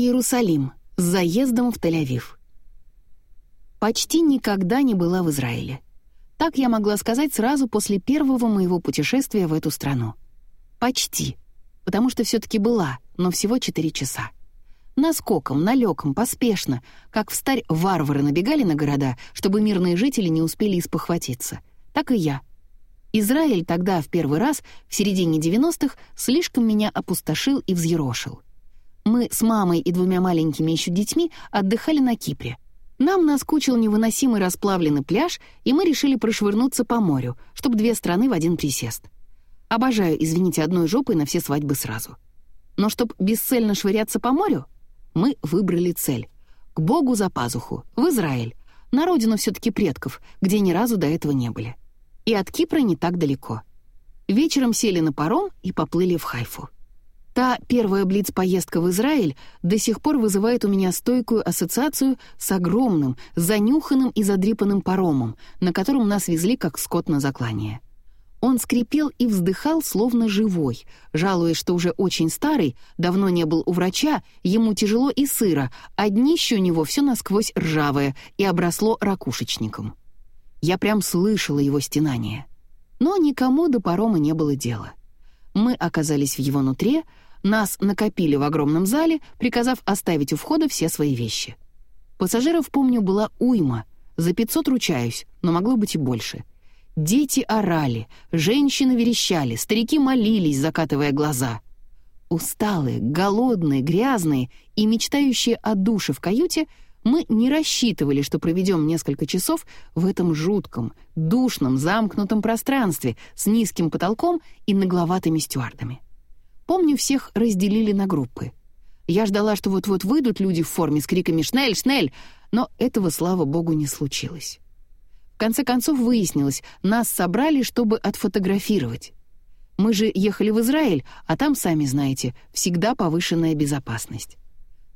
Иерусалим с заездом в Тель-Авив. Почти никогда не была в Израиле. Так я могла сказать сразу после первого моего путешествия в эту страну. Почти. Потому что все-таки была, но всего 4 часа. Наскоком, налегом, поспешно, как в старь варвары набегали на города, чтобы мирные жители не успели испохватиться. Так и я. Израиль тогда, в первый раз, в середине 90-х, слишком меня опустошил и взъерошил. Мы с мамой и двумя маленькими еще детьми отдыхали на Кипре — нам наскучил невыносимый расплавленный пляж, и мы решили прошвырнуться по морю, чтобы две страны в один присест. Обожаю, извините, одной жопой на все свадьбы сразу. Но чтобы бесцельно швыряться по морю, мы выбрали цель. К Богу за пазуху, в Израиль, на родину все-таки предков, где ни разу до этого не были. И от Кипра не так далеко. Вечером сели на паром и поплыли в Хайфу. Та первая блиц-поездка в Израиль до сих пор вызывает у меня стойкую ассоциацию с огромным, занюханным и задрипанным паромом, на котором нас везли как скот на заклание. Он скрипел и вздыхал, словно живой, жалуясь, что уже очень старый, давно не был у врача, ему тяжело и сыро, а днище у него все насквозь ржавое и обросло ракушечником. Я прям слышала его стенание. Но никому до парома не было дела. Мы оказались в его нутре, нас накопили в огромном зале, приказав оставить у входа все свои вещи. Пассажиров, помню, была уйма. За 500 ручаюсь, но могло быть и больше. Дети орали, женщины верещали, старики молились, закатывая глаза. Усталые, голодные, грязные и мечтающие о душе в каюте, мы не рассчитывали, что проведем несколько часов в этом жутком, душном, замкнутом пространстве с низким потолком и нагловатыми стюардами. Помню, всех разделили на группы. Я ждала, что вот-вот выйдут люди в форме с криками «Шнель! Шнель!», но этого, слава богу, не случилось. В конце концов выяснилось, нас собрали, чтобы отфотографировать. Мы же ехали в Израиль, а там, сами знаете, всегда повышенная безопасность.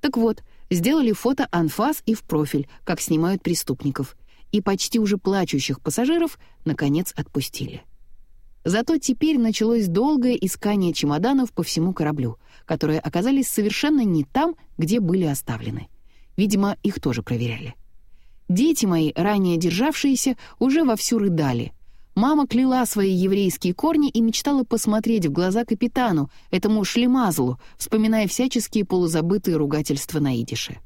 Так вот, сделали фото анфас и в профиль, как снимают преступников, и почти уже плачущих пассажиров, наконец, отпустили. Зато теперь началось долгое искание чемоданов по всему кораблю, которые оказались совершенно не там, где были оставлены. Видимо, их тоже проверяли. Дети мои, ранее державшиеся, уже вовсю рыдали. Мама кляла свои еврейские корни и мечтала посмотреть в глаза капитану, этому шлемазлу, вспоминая всяческие полузабытые ругательства на идише.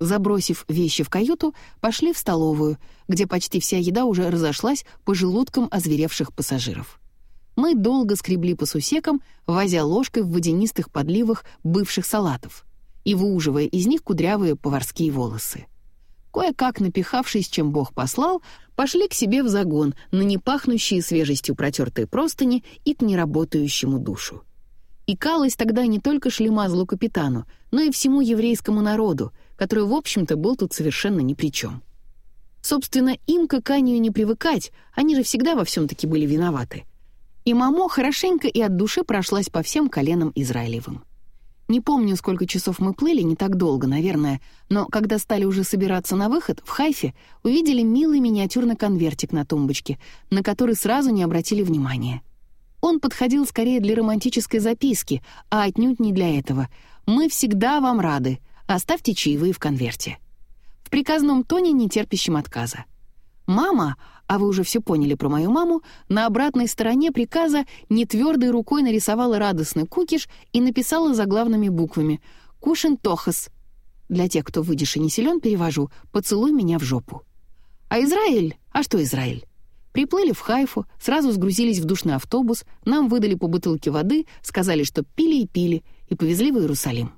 Забросив вещи в каюту, пошли в столовую, где почти вся еда уже разошлась по желудкам озверевших пассажиров мы долго скребли по сусекам, возя ложкой в водянистых подливах бывших салатов и выуживая из них кудрявые поварские волосы. Кое-как напихавшись, чем Бог послал, пошли к себе в загон на непахнущие свежестью протертые простыни и к неработающему душу. И калось тогда не только шлемазлу капитану, но и всему еврейскому народу, который, в общем-то, был тут совершенно ни при чем. Собственно, им к Аканию не привыкать, они же всегда во всем таки были виноваты — и мамо хорошенько и от души прошлась по всем коленам Израилевым. Не помню, сколько часов мы плыли, не так долго, наверное, но когда стали уже собираться на выход, в Хайфе увидели милый миниатюрный конвертик на тумбочке, на который сразу не обратили внимания. Он подходил скорее для романтической записки, а отнюдь не для этого. «Мы всегда вам рады. Оставьте чаевые в конверте». В приказном тоне, не терпящем отказа. Мама, а вы уже все поняли про мою маму, на обратной стороне приказа нетвердой рукой нарисовала радостный кукиш и написала заглавными буквами «Кушин Тохас». Для тех, кто выйдешь и не силен, перевожу «Поцелуй меня в жопу». А Израиль? А что Израиль? Приплыли в Хайфу, сразу сгрузились в душный автобус, нам выдали по бутылке воды, сказали, что пили и пили, и повезли в Иерусалим.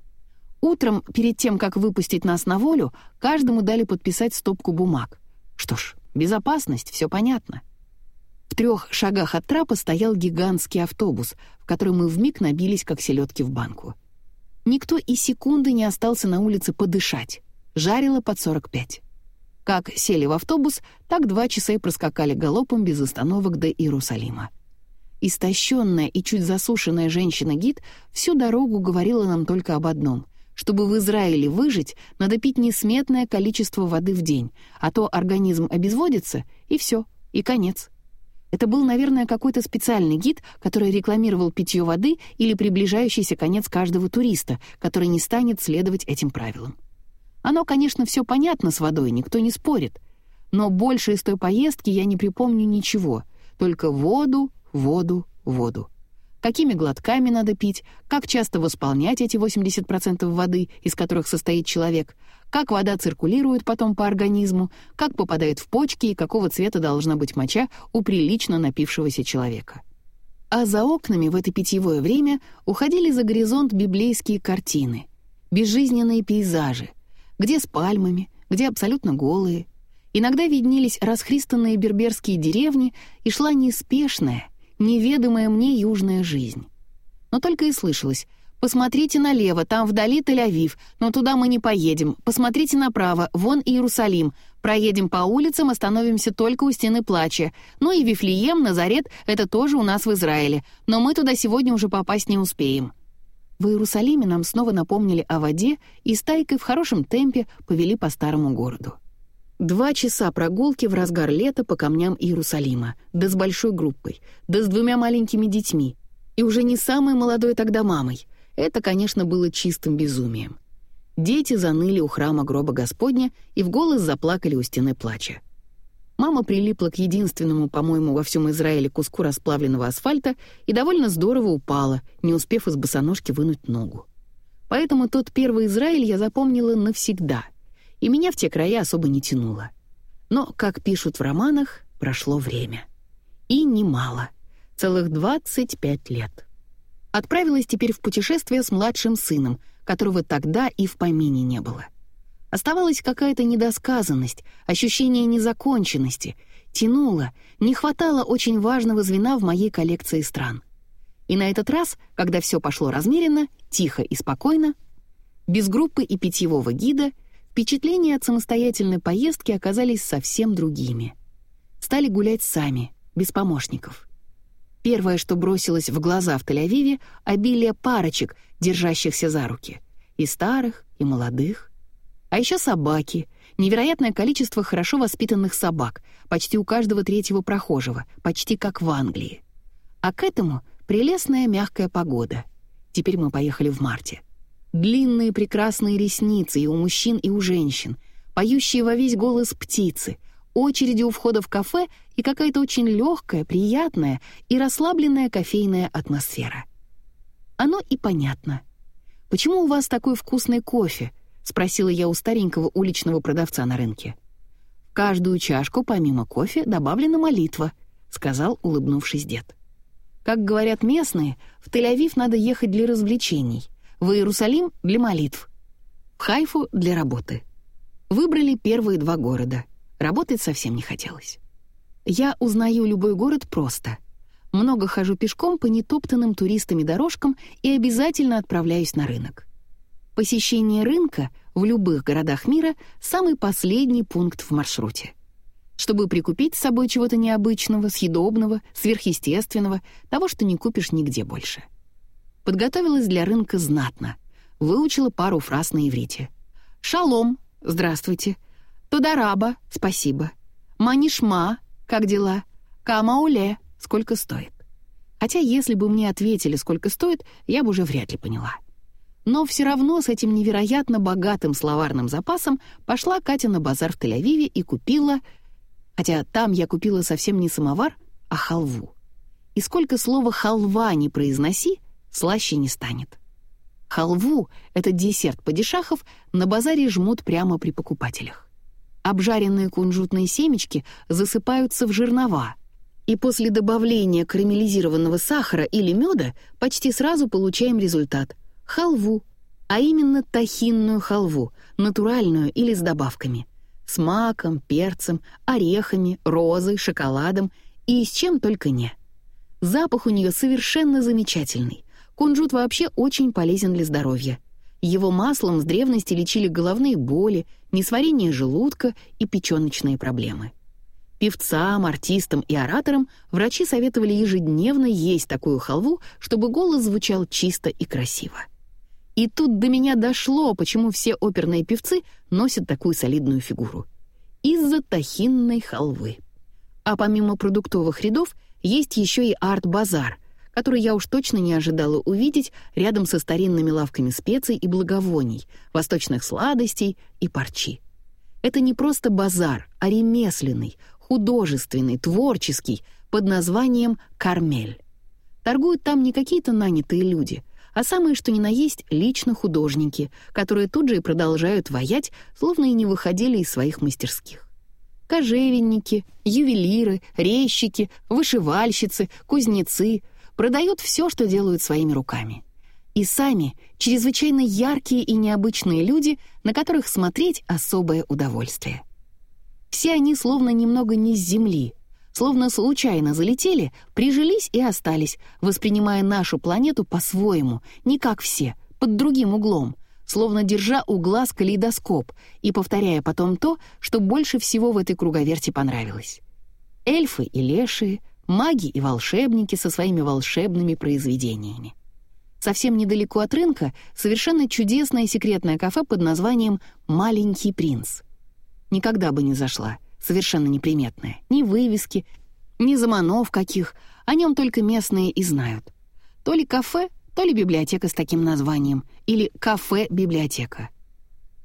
Утром, перед тем, как выпустить нас на волю, каждому дали подписать стопку бумаг. Что ж, Безопасность, все понятно. В трех шагах от трапа стоял гигантский автобус, в который мы вмиг набились, как селедки в банку. Никто и секунды не остался на улице подышать. Жарило под 45. Как сели в автобус, так два часа и проскакали галопом без остановок до Иерусалима. Истощенная и чуть засушенная женщина-гид всю дорогу говорила нам только об одном — чтобы в Израиле выжить, надо пить несметное количество воды в день, а то организм обезводится, и все, и конец. Это был, наверное, какой-то специальный гид, который рекламировал питье воды или приближающийся конец каждого туриста, который не станет следовать этим правилам. Оно, конечно, все понятно с водой, никто не спорит. Но больше из той поездки я не припомню ничего, только воду, воду, воду какими глотками надо пить, как часто восполнять эти 80% воды, из которых состоит человек, как вода циркулирует потом по организму, как попадает в почки и какого цвета должна быть моча у прилично напившегося человека. А за окнами в это питьевое время уходили за горизонт библейские картины, безжизненные пейзажи, где с пальмами, где абсолютно голые. Иногда виднелись расхристанные берберские деревни, и шла неспешная — неведомая мне южная жизнь. Но только и слышалось «Посмотрите налево, там вдали Тель-Авив, но туда мы не поедем. Посмотрите направо, вон Иерусалим. Проедем по улицам, остановимся только у стены плача. Ну и Вифлеем, Назарет — это тоже у нас в Израиле, но мы туда сегодня уже попасть не успеем». В Иерусалиме нам снова напомнили о воде и стайкой в хорошем темпе повели по старому городу. Два часа прогулки в разгар лета по камням Иерусалима, да с большой группой, да с двумя маленькими детьми, и уже не самой молодой тогда мамой. Это, конечно, было чистым безумием. Дети заныли у храма гроба Господня и в голос заплакали у стены плача. Мама прилипла к единственному, по-моему, во всем Израиле куску расплавленного асфальта и довольно здорово упала, не успев из босоножки вынуть ногу. Поэтому тот первый Израиль я запомнила навсегда — и меня в те края особо не тянуло. Но, как пишут в романах, прошло время. И немало. Целых 25 лет. Отправилась теперь в путешествие с младшим сыном, которого тогда и в помине не было. Оставалась какая-то недосказанность, ощущение незаконченности, тянуло, не хватало очень важного звена в моей коллекции стран. И на этот раз, когда все пошло размеренно, тихо и спокойно, без группы и питьевого гида — Впечатления от самостоятельной поездки оказались совсем другими. Стали гулять сами, без помощников. Первое, что бросилось в глаза в Тель-Авиве — обилие парочек, держащихся за руки. И старых, и молодых. А еще собаки. Невероятное количество хорошо воспитанных собак, почти у каждого третьего прохожего, почти как в Англии. А к этому прелестная мягкая погода. Теперь мы поехали в марте. Длинные прекрасные ресницы и у мужчин, и у женщин, поющие во весь голос птицы, очереди у входа в кафе и какая-то очень легкая, приятная и расслабленная кофейная атмосфера. Оно и понятно. «Почему у вас такой вкусный кофе?» — спросила я у старенького уличного продавца на рынке. «В каждую чашку, помимо кофе, добавлена молитва», — сказал, улыбнувшись дед. Как говорят местные, в Тель-Авив надо ехать для развлечений — в Иерусалим — для молитв, в Хайфу — для работы. Выбрали первые два города. Работать совсем не хотелось. Я узнаю любой город просто. Много хожу пешком по нетоптанным туристами дорожкам и обязательно отправляюсь на рынок. Посещение рынка в любых городах мира — самый последний пункт в маршруте. Чтобы прикупить с собой чего-то необычного, съедобного, сверхъестественного, того, что не купишь нигде больше — Подготовилась для рынка знатно. Выучила пару фраз на иврите. «Шалом» — «Здравствуйте». «Тудараба» — «Спасибо». «Манишма» — «Как дела?» «Камауле» — «Сколько стоит?» Хотя если бы мне ответили, сколько стоит, я бы уже вряд ли поняла. Но все равно с этим невероятно богатым словарным запасом пошла Катя на базар в Тель-Авиве и купила... Хотя там я купила совсем не самовар, а халву. И сколько слова «халва» не произноси, слаще не станет. Халву, этот десерт падишахов, на базаре жмут прямо при покупателях. Обжаренные кунжутные семечки засыпаются в жернова, и после добавления карамелизированного сахара или меда почти сразу получаем результат — халву, а именно тахинную халву, натуральную или с добавками — с маком, перцем, орехами, розой, шоколадом и с чем только не. Запах у нее совершенно замечательный. Кунжут вообще очень полезен для здоровья. Его маслом с древности лечили головные боли, несварение желудка и печёночные проблемы. Певцам, артистам и ораторам врачи советовали ежедневно есть такую халву, чтобы голос звучал чисто и красиво. И тут до меня дошло, почему все оперные певцы носят такую солидную фигуру. Из-за тахинной халвы. А помимо продуктовых рядов есть еще и арт-базар, который я уж точно не ожидала увидеть рядом со старинными лавками специй и благовоний, восточных сладостей и парчи. Это не просто базар, а ремесленный, художественный, творческий, под названием «Кармель». Торгуют там не какие-то нанятые люди, а самые что ни на есть лично художники, которые тут же и продолжают воять, словно и не выходили из своих мастерских. Кожевенники, ювелиры, резчики, вышивальщицы, кузнецы продают все, что делают своими руками. И сами чрезвычайно яркие и необычные люди, на которых смотреть особое удовольствие. Все они словно немного не с земли, словно случайно залетели, прижились и остались, воспринимая нашу планету по-своему, не как все, под другим углом, словно держа у глаз калейдоскоп и повторяя потом то, что больше всего в этой круговерти понравилось. Эльфы и лешие, маги и волшебники со своими волшебными произведениями. Совсем недалеко от рынка совершенно чудесное секретное кафе под названием «Маленький принц». Никогда бы не зашла — совершенно неприметное. Ни вывески, ни заманов каких, о нем только местные и знают. То ли кафе, то ли библиотека с таким названием, или кафе-библиотека.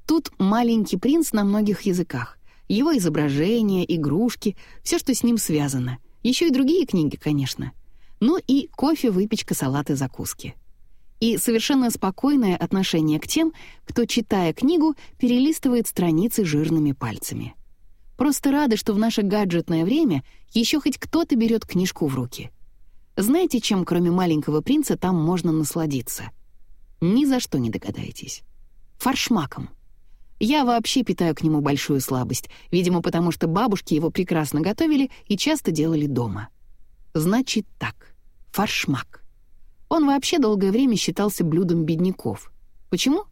Тут «Маленький принц» на многих языках. Его изображения, игрушки, все, что с ним связано. Еще и другие книги, конечно. Ну и кофе, выпечка, салаты, закуски. И совершенно спокойное отношение к тем, кто, читая книгу, перелистывает страницы жирными пальцами. Просто рады, что в наше гаджетное время еще хоть кто-то берет книжку в руки. Знаете, чем кроме «Маленького принца» там можно насладиться? Ни за что не догадаетесь. Фаршмаком. Я вообще питаю к нему большую слабость, видимо, потому что бабушки его прекрасно готовили и часто делали дома. Значит так, фаршмак. Он вообще долгое время считался блюдом бедняков. Почему?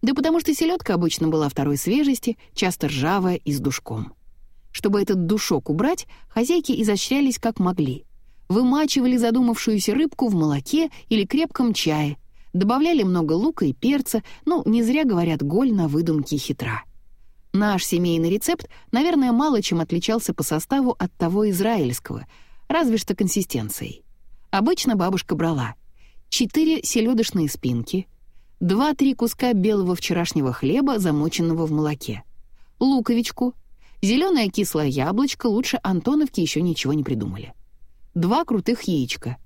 Да потому что селедка обычно была второй свежести, часто ржавая и с душком. Чтобы этот душок убрать, хозяйки изощрялись как могли. Вымачивали задумавшуюся рыбку в молоке или крепком чае, добавляли много лука и перца, ну, не зря говорят «голь на выдумке хитра». Наш семейный рецепт, наверное, мало чем отличался по составу от того израильского, разве что консистенцией. Обычно бабушка брала четыре селедочные спинки — Два-три куска белого вчерашнего хлеба, замоченного в молоке. Луковичку. Зеленое кислое яблочко, лучше Антоновки еще ничего не придумали. Два крутых яичка.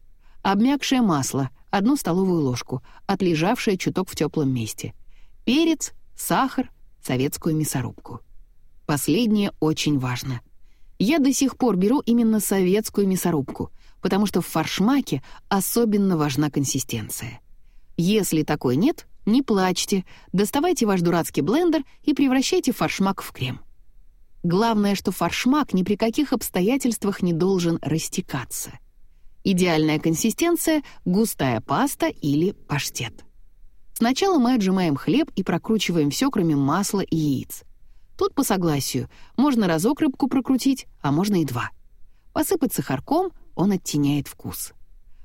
Обмякшее масло, одну столовую ложку, отлежавшее чуток в теплом месте. Перец, сахар, советскую мясорубку. Последнее очень важно. Я до сих пор беру именно советскую мясорубку, потому что в фаршмаке особенно важна консистенция. Если такой нет, не плачьте, доставайте ваш дурацкий блендер и превращайте фаршмак в крем. Главное, что фаршмак ни при каких обстоятельствах не должен растекаться. Идеальная консистенция — густая паста или паштет. Сначала мы отжимаем хлеб и прокручиваем все, кроме масла и яиц. Тут по согласию можно разок рыбку прокрутить, а можно и два. Посыпать сахарком, он оттеняет вкус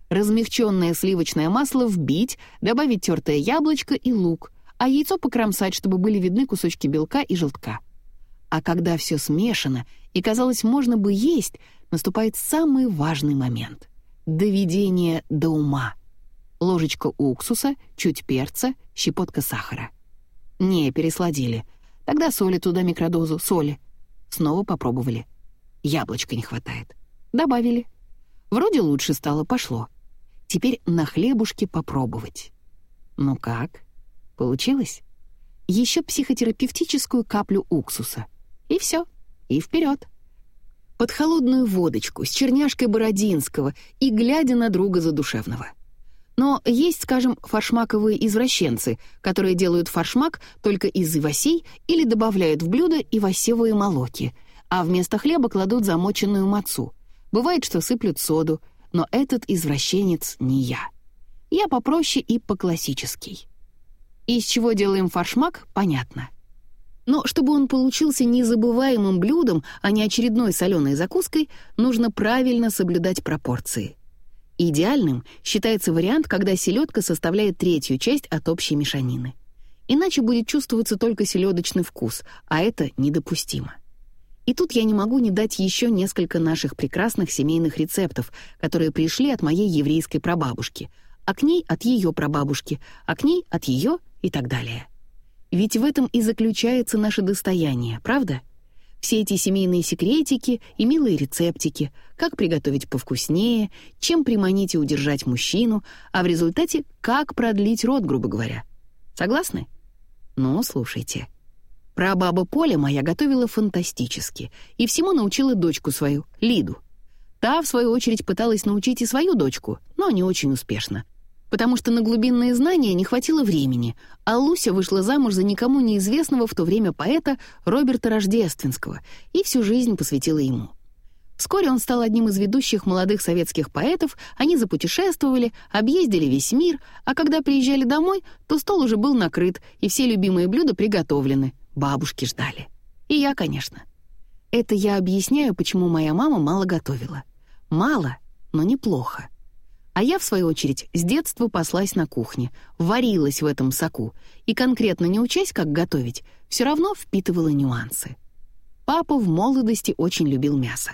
размягченное сливочное масло вбить, добавить тертое яблочко и лук, а яйцо покромсать, чтобы были видны кусочки белка и желтка. А когда все смешано и, казалось, можно бы есть, наступает самый важный момент — доведение до ума. Ложечка уксуса, чуть перца, щепотка сахара. Не, пересладили. Тогда соли туда микродозу, соли. Снова попробовали. Яблочка не хватает. Добавили. Вроде лучше стало, пошло. Теперь на хлебушке попробовать. Ну как? Получилось? Еще психотерапевтическую каплю уксуса. И все. И вперед. Под холодную водочку с черняшкой Бородинского и глядя на друга задушевного. Но есть, скажем, фаршмаковые извращенцы, которые делают фаршмак только из ивасей или добавляют в блюдо ивасевые молоки, а вместо хлеба кладут замоченную мацу. Бывает, что сыплют соду — но этот извращенец не я. Я попроще и по-классический. Из чего делаем фаршмак, понятно. Но чтобы он получился незабываемым блюдом, а не очередной соленой закуской, нужно правильно соблюдать пропорции. Идеальным считается вариант, когда селедка составляет третью часть от общей мешанины. Иначе будет чувствоваться только селедочный вкус, а это недопустимо. И тут я не могу не дать еще несколько наших прекрасных семейных рецептов, которые пришли от моей еврейской прабабушки, а к ней от ее прабабушки, а к ней от ее и так далее. Ведь в этом и заключается наше достояние, правда? Все эти семейные секретики и милые рецептики, как приготовить повкуснее, чем приманить и удержать мужчину, а в результате как продлить род, грубо говоря. Согласны? Ну, слушайте. Про бабу Поля моя готовила фантастически и всему научила дочку свою, Лиду. Та, в свою очередь, пыталась научить и свою дочку, но не очень успешно потому что на глубинные знания не хватило времени, а Луся вышла замуж за никому неизвестного в то время поэта Роберта Рождественского и всю жизнь посвятила ему. Вскоре он стал одним из ведущих молодых советских поэтов, они запутешествовали, объездили весь мир, а когда приезжали домой, то стол уже был накрыт, и все любимые блюда приготовлены, бабушки ждали. И я, конечно. Это я объясняю, почему моя мама мало готовила. Мало, но неплохо. А я, в свою очередь, с детства паслась на кухне, варилась в этом соку и, конкретно не учась, как готовить, все равно впитывала нюансы. Папа в молодости очень любил мясо.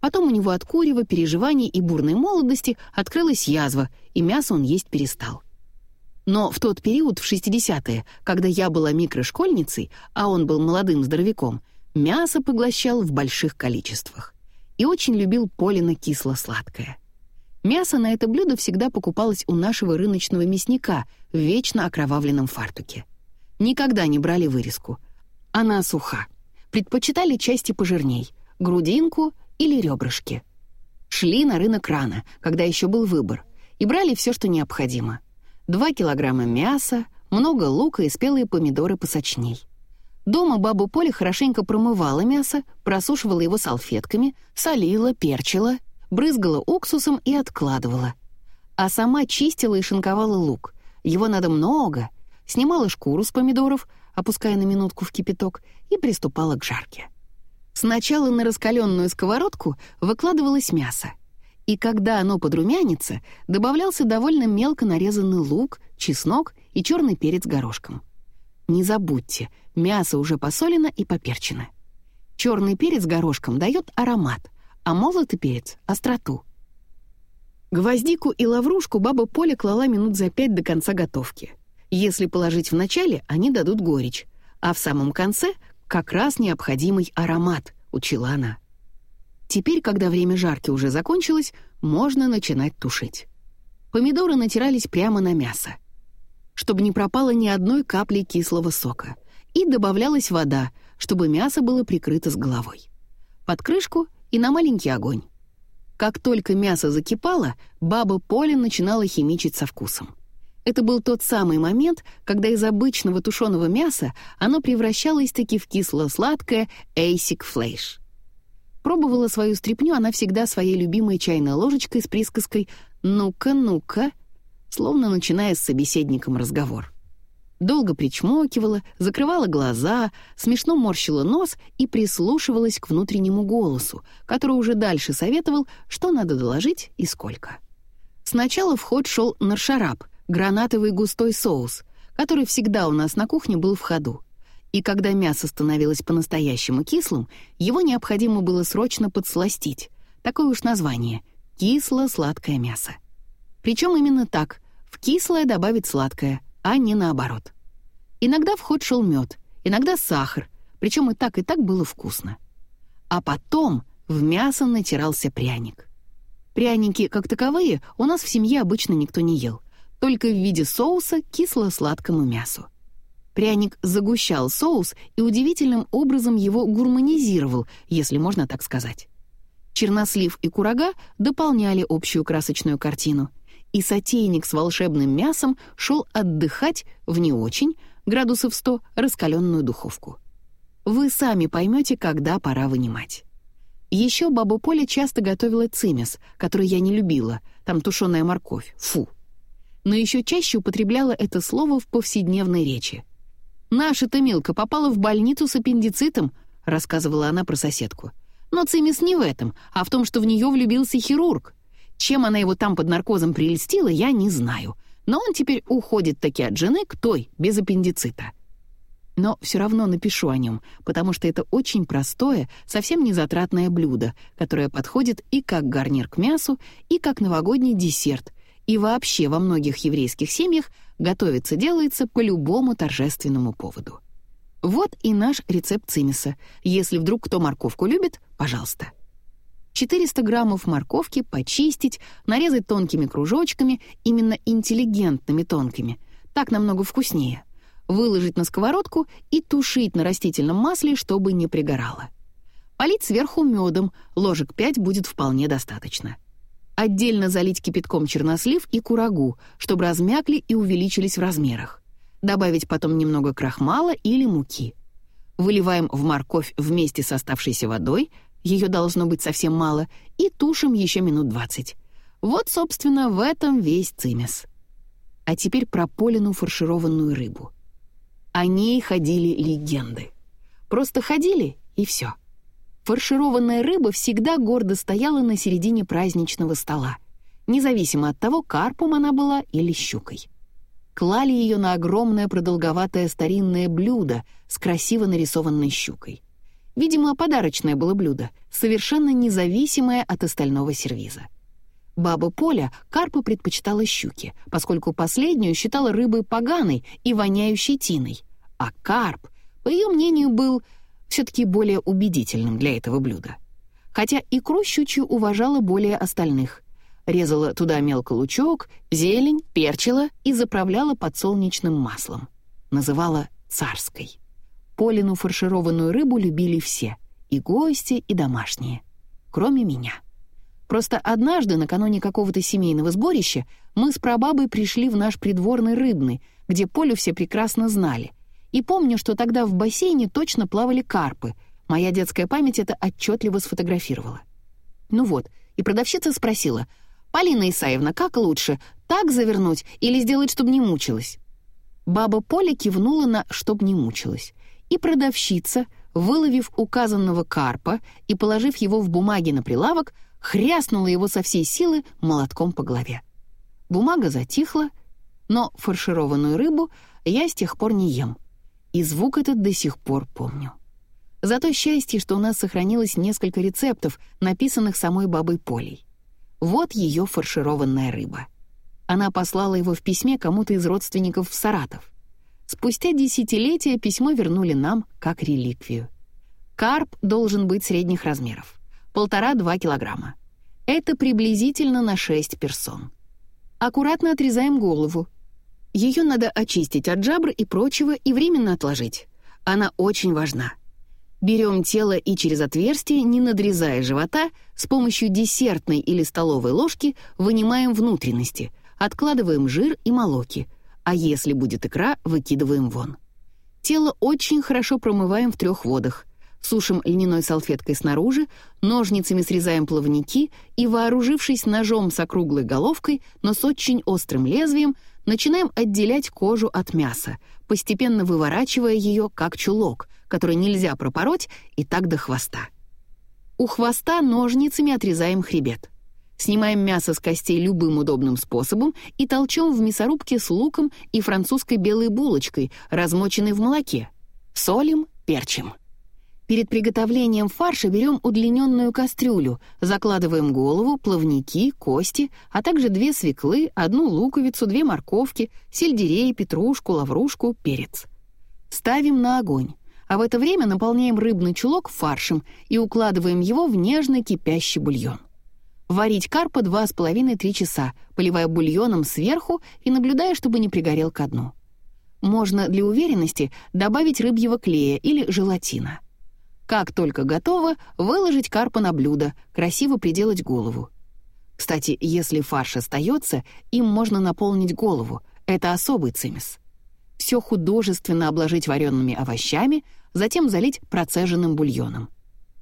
Потом у него от курева, переживаний и бурной молодости открылась язва, и мясо он есть перестал. Но в тот период, в 60-е, когда я была микрошкольницей, а он был молодым здоровяком, мясо поглощал в больших количествах. И очень любил Полина кисло-сладкое — Мясо на это блюдо всегда покупалось у нашего рыночного мясника в вечно окровавленном фартуке. Никогда не брали вырезку. Она суха. Предпочитали части пожирней — грудинку или ребрышки. Шли на рынок рано, когда еще был выбор, и брали все, что необходимо. Два килограмма мяса, много лука и спелые помидоры посочней. Дома баба Поля хорошенько промывала мясо, просушивала его салфетками, солила, перчила брызгала уксусом и откладывала. А сама чистила и шинковала лук. Его надо много. Снимала шкуру с помидоров, опуская на минутку в кипяток, и приступала к жарке. Сначала на раскаленную сковородку выкладывалось мясо. И когда оно подрумянится, добавлялся довольно мелко нарезанный лук, чеснок и черный перец горошком. Не забудьте, мясо уже посолено и поперчено. Черный перец горошком дает аромат — а молотый перец — остроту. Гвоздику и лаврушку баба Поля клала минут за пять до конца готовки. Если положить в начале, они дадут горечь, а в самом конце — как раз необходимый аромат, учила она. Теперь, когда время жарки уже закончилось, можно начинать тушить. Помидоры натирались прямо на мясо, чтобы не пропало ни одной капли кислого сока, и добавлялась вода, чтобы мясо было прикрыто с головой. Под крышку и на маленький огонь. Как только мясо закипало, баба Поля начинала химичить со вкусом. Это был тот самый момент, когда из обычного тушеного мяса оно превращалось-таки в кисло-сладкое эйсик флейш. Пробовала свою стряпню она всегда своей любимой чайной ложечкой с присказкой «ну-ка, ну-ка», словно начиная с собеседником разговор долго причмокивала, закрывала глаза, смешно морщила нос и прислушивалась к внутреннему голосу, который уже дальше советовал, что надо доложить и сколько. Сначала в ход шел наршараб, гранатовый густой соус, который всегда у нас на кухне был в ходу. И когда мясо становилось по-настоящему кислым, его необходимо было срочно подсластить. Такое уж название — кисло-сладкое мясо. Причем именно так — в кислое добавить сладкое — а не наоборот. Иногда в ход шел мед, иногда сахар, причем и так, и так было вкусно. А потом в мясо натирался пряник. Пряники, как таковые, у нас в семье обычно никто не ел, только в виде соуса кисло-сладкому мясу. Пряник загущал соус и удивительным образом его гурманизировал, если можно так сказать. Чернослив и курага дополняли общую красочную картину, и сотейник с волшебным мясом шел отдыхать в не очень, градусов 100, раскаленную духовку. Вы сами поймете, когда пора вынимать. Еще баба Поля часто готовила цимес, который я не любила, там тушеная морковь, фу. Но еще чаще употребляла это слово в повседневной речи. «Наша-то Милка попала в больницу с аппендицитом», — рассказывала она про соседку. «Но цимес не в этом, а в том, что в нее влюбился хирург. Чем она его там под наркозом прелестила, я не знаю. Но он теперь уходит таки от жены к той, без аппендицита. Но все равно напишу о нем, потому что это очень простое, совсем не затратное блюдо, которое подходит и как гарнир к мясу, и как новогодний десерт, и вообще во многих еврейских семьях готовится делается по любому торжественному поводу. Вот и наш рецепт цимиса. Если вдруг кто морковку любит, пожалуйста. 400 граммов морковки почистить, нарезать тонкими кружочками, именно интеллигентными тонкими. Так намного вкуснее. Выложить на сковородку и тушить на растительном масле, чтобы не пригорало. Полить сверху медом, ложек 5 будет вполне достаточно. Отдельно залить кипятком чернослив и курагу, чтобы размякли и увеличились в размерах. Добавить потом немного крахмала или муки. Выливаем в морковь вместе с оставшейся водой — ее должно быть совсем мало, и тушим еще минут двадцать. Вот, собственно, в этом весь цимес. А теперь про Полину фаршированную рыбу. О ней ходили легенды. Просто ходили, и все. Фаршированная рыба всегда гордо стояла на середине праздничного стола, независимо от того, карпом она была или щукой. Клали ее на огромное продолговатое старинное блюдо с красиво нарисованной щукой. Видимо, подарочное было блюдо, совершенно независимое от остального сервиза. Баба Поля карпа предпочитала щуки, поскольку последнюю считала рыбой поганой и воняющей тиной, а карп, по ее мнению, был все-таки более убедительным для этого блюда. Хотя икру щучью уважала более остальных. Резала туда мелко лучок, зелень, перчила и заправляла подсолнечным маслом. Называла царской. Полину фаршированную рыбу любили все, и гости, и домашние, кроме меня. Просто однажды, накануне какого-то семейного сборища, мы с прабабой пришли в наш придворный рыбный, где Полю все прекрасно знали. И помню, что тогда в бассейне точно плавали карпы. Моя детская память это отчетливо сфотографировала. Ну вот, и продавщица спросила, «Полина Исаевна, как лучше, так завернуть или сделать, чтобы не мучилась?» Баба Поля кивнула на «чтоб не мучилась» и продавщица, выловив указанного карпа и положив его в бумаге на прилавок, хряснула его со всей силы молотком по голове. Бумага затихла, но фаршированную рыбу я с тех пор не ем, и звук этот до сих пор помню. Зато счастье, что у нас сохранилось несколько рецептов, написанных самой бабой Полей. Вот ее фаршированная рыба. Она послала его в письме кому-то из родственников в Саратов. Спустя десятилетия письмо вернули нам как реликвию. Карп должен быть средних размеров, полтора-два килограмма. Это приблизительно на 6 персон. Аккуратно отрезаем голову. Ее надо очистить от жабр и прочего и временно отложить. Она очень важна. Берем тело и через отверстие, не надрезая живота, с помощью десертной или столовой ложки вынимаем внутренности, откладываем жир и молоки — а если будет икра, выкидываем вон. Тело очень хорошо промываем в трех водах. Сушим льняной салфеткой снаружи, ножницами срезаем плавники и, вооружившись ножом с округлой головкой, но с очень острым лезвием, начинаем отделять кожу от мяса, постепенно выворачивая ее как чулок, который нельзя пропороть, и так до хвоста. У хвоста ножницами отрезаем хребет. Снимаем мясо с костей любым удобным способом и толчем в мясорубке с луком и французской белой булочкой, размоченной в молоке. Солим, перчим. Перед приготовлением фарша берем удлиненную кастрюлю, закладываем голову, плавники, кости, а также две свеклы, одну луковицу, две морковки, сельдерей, петрушку, лаврушку, перец. Ставим на огонь, а в это время наполняем рыбный чулок фаршем и укладываем его в нежный кипящий бульон. Варить карпа 2,5-3 часа, поливая бульоном сверху и наблюдая, чтобы не пригорел ко дну. Можно для уверенности добавить рыбьего клея или желатина. Как только готово, выложить карпа на блюдо, красиво приделать голову. Кстати, если фарш остается, им можно наполнить голову. Это особый цимис. Все художественно обложить вареными овощами, затем залить процеженным бульоном.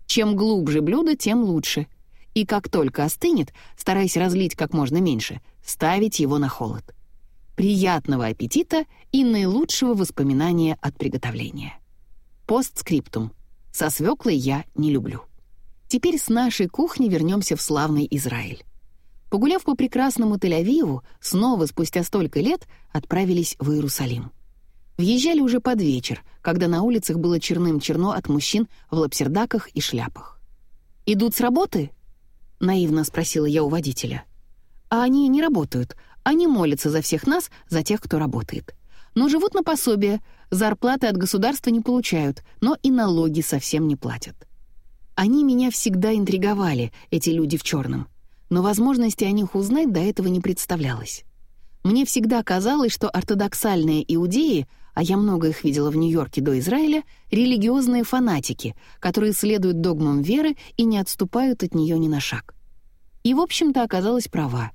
Чем глубже блюдо, тем лучше — и как только остынет, стараясь разлить как можно меньше, ставить его на холод. Приятного аппетита и наилучшего воспоминания от приготовления. Постскриптум. Со свеклой я не люблю. Теперь с нашей кухни вернемся в славный Израиль. Погуляв по прекрасному Тель-Авиву, снова спустя столько лет отправились в Иерусалим. Въезжали уже под вечер, когда на улицах было черным-черно от мужчин в лапсердаках и шляпах. «Идут с работы?» — наивно спросила я у водителя. «А они не работают. Они молятся за всех нас, за тех, кто работает. Но живут на пособие, зарплаты от государства не получают, но и налоги совсем не платят. Они меня всегда интриговали, эти люди в черном, но возможности о них узнать до этого не представлялось. Мне всегда казалось, что ортодоксальные иудеи, а я много их видела в Нью-Йорке до Израиля, религиозные фанатики, которые следуют догмам веры и не отступают от нее ни на шаг. И, в общем-то, оказалась права.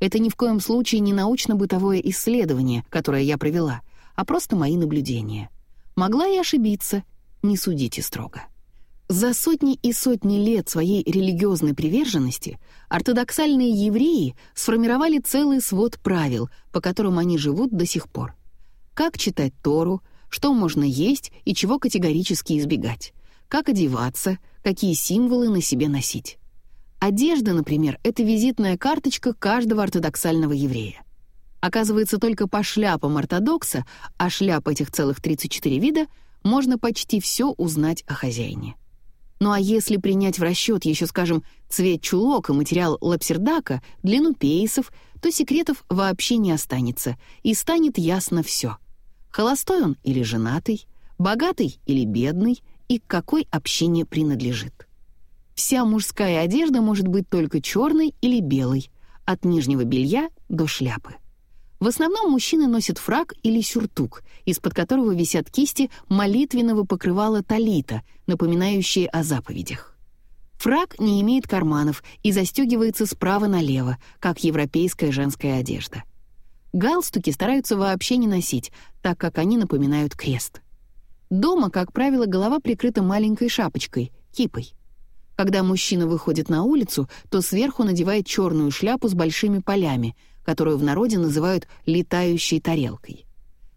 Это ни в коем случае не научно-бытовое исследование, которое я провела, а просто мои наблюдения. Могла и ошибиться, не судите строго. За сотни и сотни лет своей религиозной приверженности ортодоксальные евреи сформировали целый свод правил, по которым они живут до сих пор. Как читать Тору, что можно есть и чего категорически избегать, как одеваться, какие символы на себе носить. Одежда, например, это визитная карточка каждого ортодоксального еврея. Оказывается, только по шляпам ортодокса, а шляп этих целых 34 вида, можно почти все узнать о хозяине. Ну а если принять в расчет еще, скажем, цвет чулок и материал лапсердака, длину пейсов, то секретов вообще не останется, и станет ясно все. Холостой он или женатый, богатый или бедный, и к какой общине принадлежит. Вся мужская одежда может быть только черной или белой, от нижнего белья до шляпы. В основном мужчины носят фрак или сюртук, из-под которого висят кисти молитвенного покрывала талита, напоминающие о заповедях. Фрак не имеет карманов и застегивается справа налево, как европейская женская одежда. Галстуки стараются вообще не носить, так как они напоминают крест. Дома, как правило, голова прикрыта маленькой шапочкой, кипой. Когда мужчина выходит на улицу, то сверху надевает черную шляпу с большими полями — которую в народе называют «летающей тарелкой».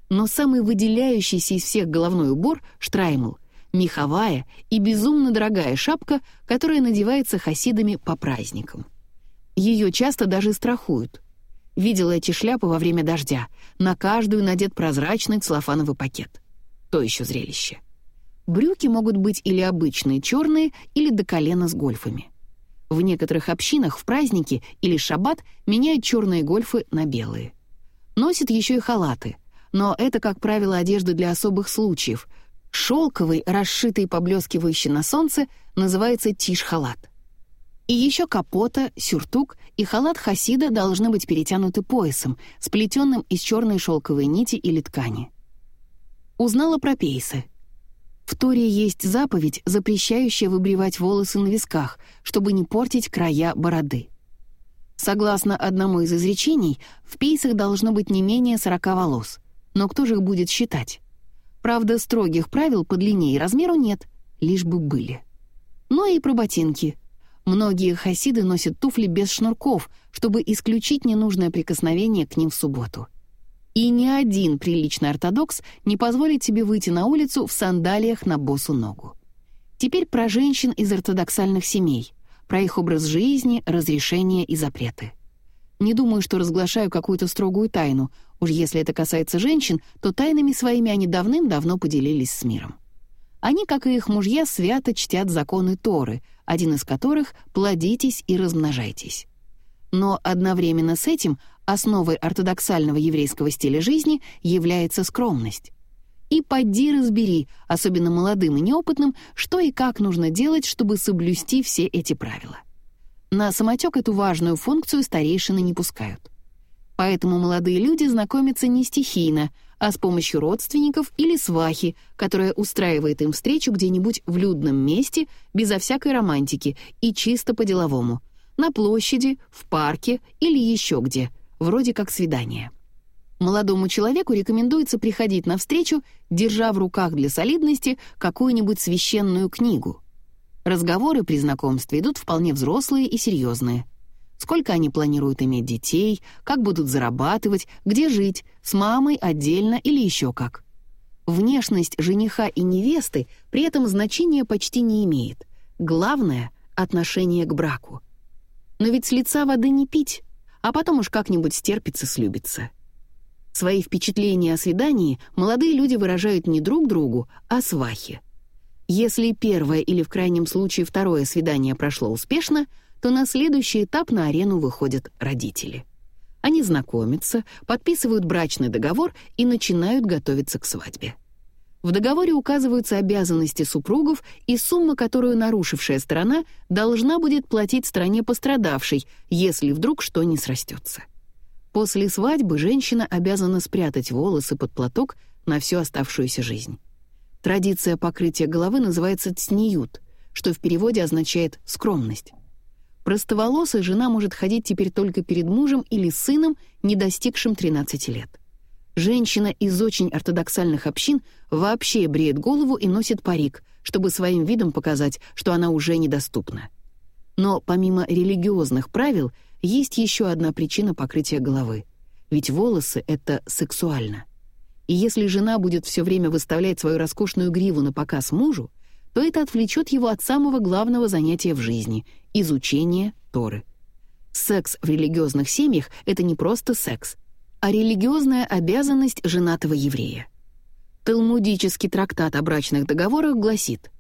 Но самый выделяющийся из всех головной убор — штраймл, меховая и безумно дорогая шапка, которая надевается хасидами по праздникам. Ее часто даже страхуют. Видела эти шляпы во время дождя. На каждую надет прозрачный целлофановый пакет. То еще зрелище. Брюки могут быть или обычные черные, или до колена с гольфами. В некоторых общинах в праздники или шаббат меняют черные гольфы на белые. Носят еще и халаты, но это, как правило, одежда для особых случаев. Шелковый, расшитый, поблескивающий на солнце, называется тиш-халат. И еще капота, сюртук и халат хасида должны быть перетянуты поясом, сплетенным из черной шелковой нити или ткани. Узнала про пейсы — в Торе есть заповедь, запрещающая выбривать волосы на висках, чтобы не портить края бороды. Согласно одному из изречений, в пейсах должно быть не менее 40 волос. Но кто же их будет считать? Правда, строгих правил по длине и размеру нет, лишь бы были. Ну и про ботинки. Многие хасиды носят туфли без шнурков, чтобы исключить ненужное прикосновение к ним в субботу. И ни один приличный ортодокс не позволит себе выйти на улицу в сандалиях на босу ногу. Теперь про женщин из ортодоксальных семей, про их образ жизни, разрешения и запреты. Не думаю, что разглашаю какую-то строгую тайну. Уж если это касается женщин, то тайнами своими они давным-давно поделились с миром. Они, как и их мужья, свято чтят законы Торы, один из которых «плодитесь и размножайтесь». Но одновременно с этим основой ортодоксального еврейского стиля жизни является скромность. И поди разбери, особенно молодым и неопытным, что и как нужно делать, чтобы соблюсти все эти правила. На самотек эту важную функцию старейшины не пускают. Поэтому молодые люди знакомятся не стихийно, а с помощью родственников или свахи, которая устраивает им встречу где-нибудь в людном месте, безо всякой романтики и чисто по-деловому — на площади, в парке или еще где, вроде как свидание. Молодому человеку рекомендуется приходить на встречу, держа в руках для солидности какую-нибудь священную книгу. Разговоры при знакомстве идут вполне взрослые и серьезные. Сколько они планируют иметь детей, как будут зарабатывать, где жить, с мамой отдельно или еще как. Внешность жениха и невесты при этом значения почти не имеет. Главное — отношение к браку — но ведь с лица воды не пить, а потом уж как-нибудь стерпится, слюбится. Свои впечатления о свидании молодые люди выражают не друг другу, а свахе. Если первое или в крайнем случае второе свидание прошло успешно, то на следующий этап на арену выходят родители. Они знакомятся, подписывают брачный договор и начинают готовиться к свадьбе. В договоре указываются обязанности супругов и сумма, которую нарушившая сторона должна будет платить стране пострадавшей, если вдруг что не срастется. После свадьбы женщина обязана спрятать волосы под платок на всю оставшуюся жизнь. Традиция покрытия головы называется цниют, что в переводе означает «скромность». Простоволосая жена может ходить теперь только перед мужем или сыном, не достигшим 13 лет. Женщина из очень ортодоксальных общин вообще бреет голову и носит парик, чтобы своим видом показать, что она уже недоступна. Но помимо религиозных правил, есть еще одна причина покрытия головы. Ведь волосы — это сексуально. И если жена будет все время выставлять свою роскошную гриву на показ мужу, то это отвлечет его от самого главного занятия в жизни — изучения Торы. Секс в религиозных семьях — это не просто секс, а религиозная обязанность женатого еврея. Талмудический трактат о брачных договорах гласит,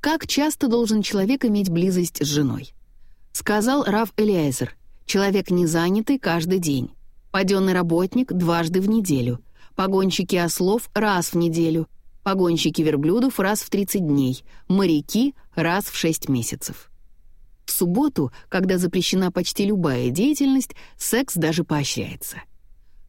как часто должен человек иметь близость с женой. Сказал Рав Элиэзер, человек не занятый каждый день, паденный работник дважды в неделю, погонщики ослов раз в неделю, погонщики верблюдов раз в 30 дней, моряки раз в 6 месяцев. В субботу, когда запрещена почти любая деятельность, секс даже поощряется.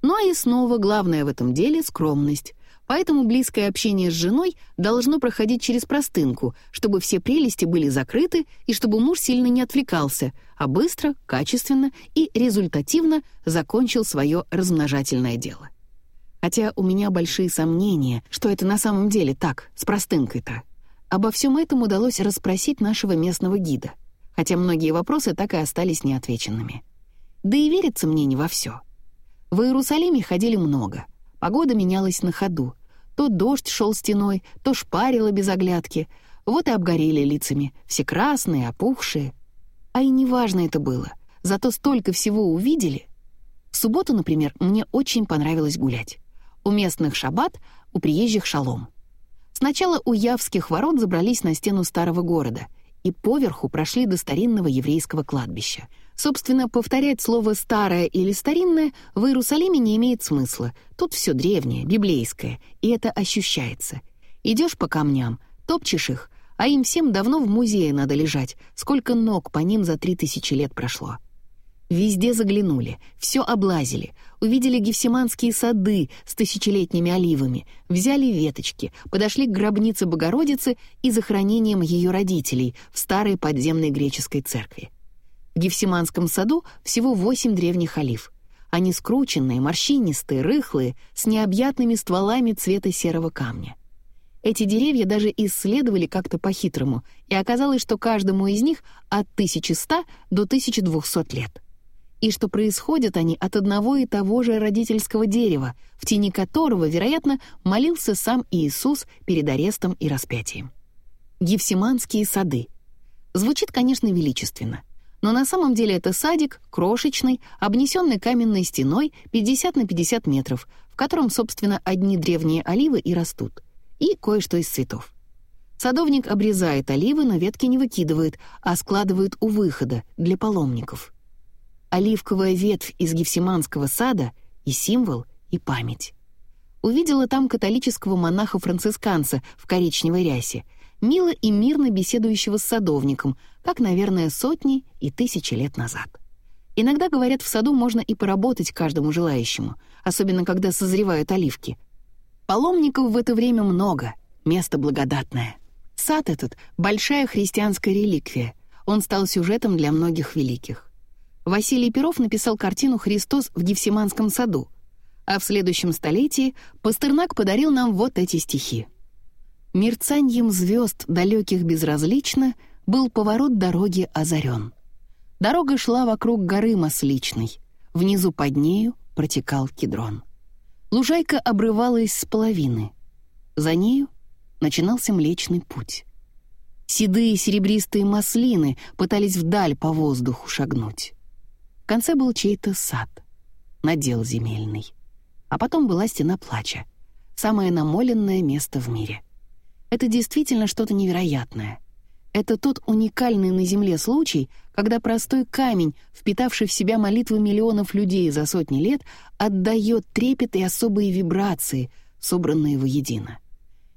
Ну и снова главное в этом деле — скромность. Поэтому близкое общение с женой должно проходить через простынку, чтобы все прелести были закрыты и чтобы муж сильно не отвлекался, а быстро, качественно и результативно закончил свое размножательное дело. Хотя у меня большие сомнения, что это на самом деле так, с простынкой-то. Обо всем этом удалось расспросить нашего местного гида, хотя многие вопросы так и остались неотвеченными. Да и верится мне не во все. В Иерусалиме ходили много. Погода менялась на ходу. То дождь шел стеной, то шпарило без оглядки. Вот и обгорели лицами, все красные, опухшие. А и неважно это было, зато столько всего увидели. В субботу, например, мне очень понравилось гулять. У местных шаббат, у приезжих шалом. Сначала у Явских ворот забрались на стену старого города и поверху прошли до старинного еврейского кладбища — Собственно, повторять слово «старое» или «старинное» в Иерусалиме не имеет смысла. Тут все древнее, библейское, и это ощущается. Идешь по камням, топчешь их, а им всем давно в музее надо лежать, сколько ног по ним за три тысячи лет прошло. Везде заглянули, все облазили, увидели гефсиманские сады с тысячелетними оливами, взяли веточки, подошли к гробнице Богородицы и захоронениям ее родителей в старой подземной греческой церкви. В Гефсиманском саду всего восемь древних олив. Они скрученные, морщинистые, рыхлые, с необъятными стволами цвета серого камня. Эти деревья даже исследовали как-то по-хитрому, и оказалось, что каждому из них от 1100 до 1200 лет. И что происходят они от одного и того же родительского дерева, в тени которого, вероятно, молился сам Иисус перед арестом и распятием. Гефсиманские сады. Звучит, конечно, величественно но на самом деле это садик, крошечный, обнесенный каменной стеной 50 на 50 метров, в котором, собственно, одни древние оливы и растут, и кое-что из цветов. Садовник обрезает оливы, но ветки не выкидывает, а складывает у выхода для паломников. Оливковая ветвь из Гефсиманского сада и символ, и память. Увидела там католического монаха-францисканца в коричневой рясе — мило и мирно беседующего с садовником, как, наверное, сотни и тысячи лет назад. Иногда, говорят, в саду можно и поработать каждому желающему, особенно когда созревают оливки. Паломников в это время много, место благодатное. Сад этот — большая христианская реликвия, он стал сюжетом для многих великих. Василий Перов написал картину «Христос в Гефсиманском саду», а в следующем столетии Пастернак подарил нам вот эти стихи — Мерцаньем звезд, далеких безразлично, был поворот дороги озарен. Дорога шла вокруг горы Масличной. Внизу под нею протекал кедрон. Лужайка обрывалась с половины. За нею начинался Млечный Путь. Седые серебристые маслины пытались вдаль по воздуху шагнуть. В конце был чей-то сад, надел земельный. А потом была стена плача. Самое намоленное место в мире. Это действительно что-то невероятное. Это тот уникальный на Земле случай, когда простой камень, впитавший в себя молитвы миллионов людей за сотни лет, отдает трепет и особые вибрации, собранные воедино.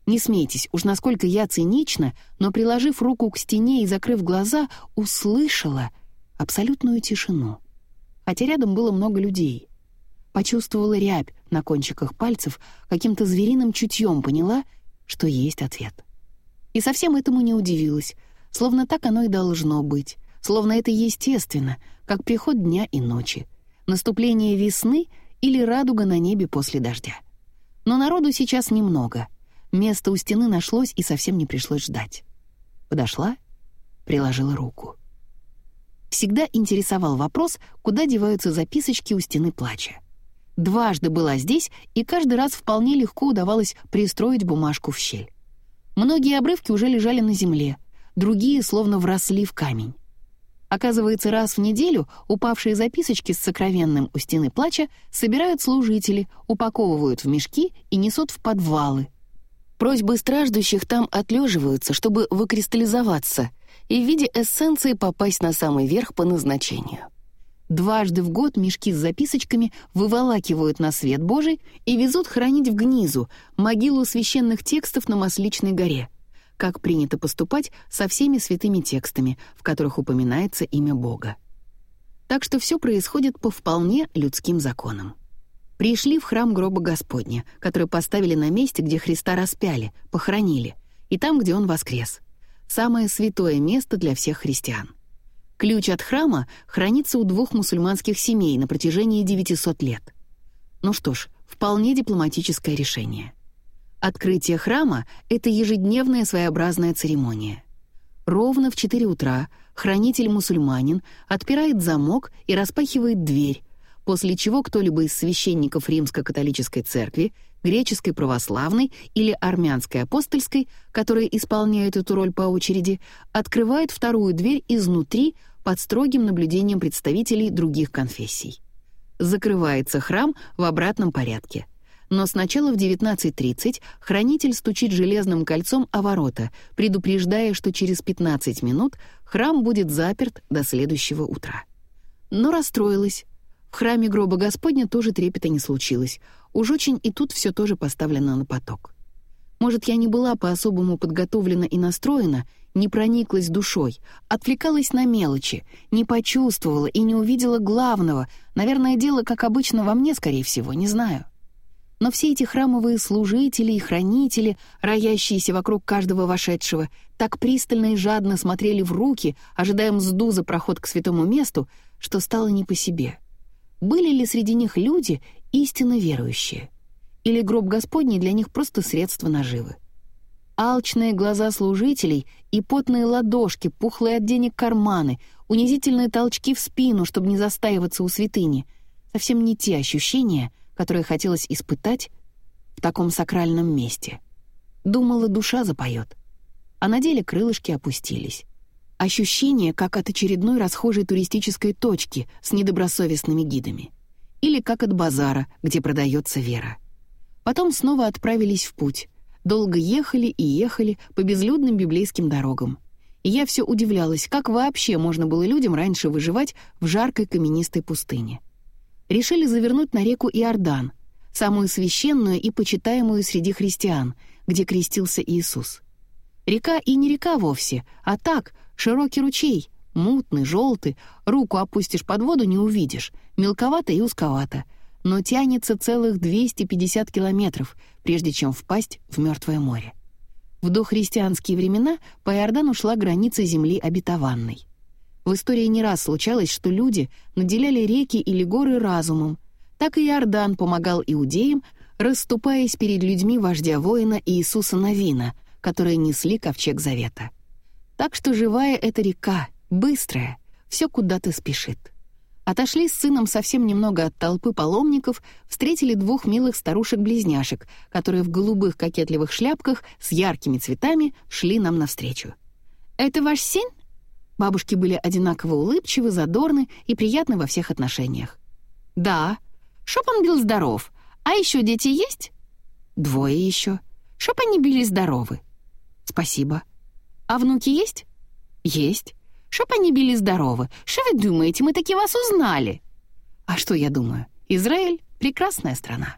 Не смейтесь, уж насколько я цинична, но, приложив руку к стене и закрыв глаза, услышала абсолютную тишину. Хотя рядом было много людей. Почувствовала рябь на кончиках пальцев, каким-то звериным чутьем поняла, что есть ответ. И совсем этому не удивилась, словно так оно и должно быть, словно это естественно, как приход дня и ночи, наступление весны или радуга на небе после дождя. Но народу сейчас немного — Место у стены нашлось и совсем не пришлось ждать. Подошла, приложила руку. Всегда интересовал вопрос, куда деваются записочки у стены плача. Дважды была здесь, и каждый раз вполне легко удавалось пристроить бумажку в щель. Многие обрывки уже лежали на земле, другие словно вросли в камень. Оказывается, раз в неделю упавшие записочки с сокровенным у стены плача собирают служители, упаковывают в мешки и несут в подвалы — Просьбы страждущих там отлеживаются, чтобы выкристаллизоваться и в виде эссенции попасть на самый верх по назначению. Дважды в год мешки с записочками выволакивают на свет Божий и везут хранить в Гнизу, могилу священных текстов на Масличной горе, как принято поступать со всеми святыми текстами, в которых упоминается имя Бога. Так что все происходит по вполне людским законам пришли в храм гроба Господня, который поставили на месте, где Христа распяли, похоронили, и там, где Он воскрес. Самое святое место для всех христиан. Ключ от храма хранится у двух мусульманских семей на протяжении 900 лет. Ну что ж, вполне дипломатическое решение. Открытие храма — это ежедневная своеобразная церемония. Ровно в 4 утра хранитель-мусульманин отпирает замок и распахивает дверь, после чего кто-либо из священников Римско-католической церкви, греческой православной или армянской апостольской, которые исполняют эту роль по очереди, открывает вторую дверь изнутри под строгим наблюдением представителей других конфессий. Закрывается храм в обратном порядке. Но сначала в 19.30 хранитель стучит железным кольцом о ворота, предупреждая, что через 15 минут храм будет заперт до следующего утра. Но расстроилась, в храме гроба Господня тоже трепета не случилось. Уж очень и тут все тоже поставлено на поток. Может, я не была по-особому подготовлена и настроена, не прониклась душой, отвлекалась на мелочи, не почувствовала и не увидела главного. Наверное, дело, как обычно, во мне, скорее всего, не знаю. Но все эти храмовые служители и хранители, роящиеся вокруг каждого вошедшего, так пристально и жадно смотрели в руки, ожидая мзду за проход к святому месту, что стало не по себе — были ли среди них люди, истинно верующие? Или гроб Господний для них просто средство наживы? Алчные глаза служителей и потные ладошки, пухлые от денег карманы, унизительные толчки в спину, чтобы не застаиваться у святыни — совсем не те ощущения, которые хотелось испытать в таком сакральном месте. Думала, душа запоет, а на деле крылышки опустились. Ощущение, как от очередной расхожей туристической точки с недобросовестными гидами. Или как от базара, где продается вера. Потом снова отправились в путь. Долго ехали и ехали по безлюдным библейским дорогам. И я все удивлялась, как вообще можно было людям раньше выживать в жаркой каменистой пустыне. Решили завернуть на реку Иордан, самую священную и почитаемую среди христиан, где крестился Иисус. Река и не река вовсе, а так, Широкий ручей, мутный, желтый, руку опустишь под воду — не увидишь, мелковато и узковато, но тянется целых 250 километров, прежде чем впасть в Мертвое море. В дохристианские времена по Иордану шла граница земли обетованной. В истории не раз случалось, что люди наделяли реки или горы разумом. Так и Иордан помогал иудеям, расступаясь перед людьми вождя воина Иисуса Навина, которые несли ковчег завета. Так что живая эта река, быстрая, все куда-то спешит. Отошли с сыном совсем немного от толпы паломников, встретили двух милых старушек-близняшек, которые в голубых кокетливых шляпках с яркими цветами шли нам навстречу. «Это ваш сын?» Бабушки были одинаково улыбчивы, задорны и приятны во всех отношениях. «Да. Чтоб он был здоров. А еще дети есть? Двое еще. Чтоб они были здоровы. Спасибо. А внуки есть? Есть. Чтоб они были здоровы. Что вы думаете, мы таки вас узнали? А что я думаю? Израиль — прекрасная страна.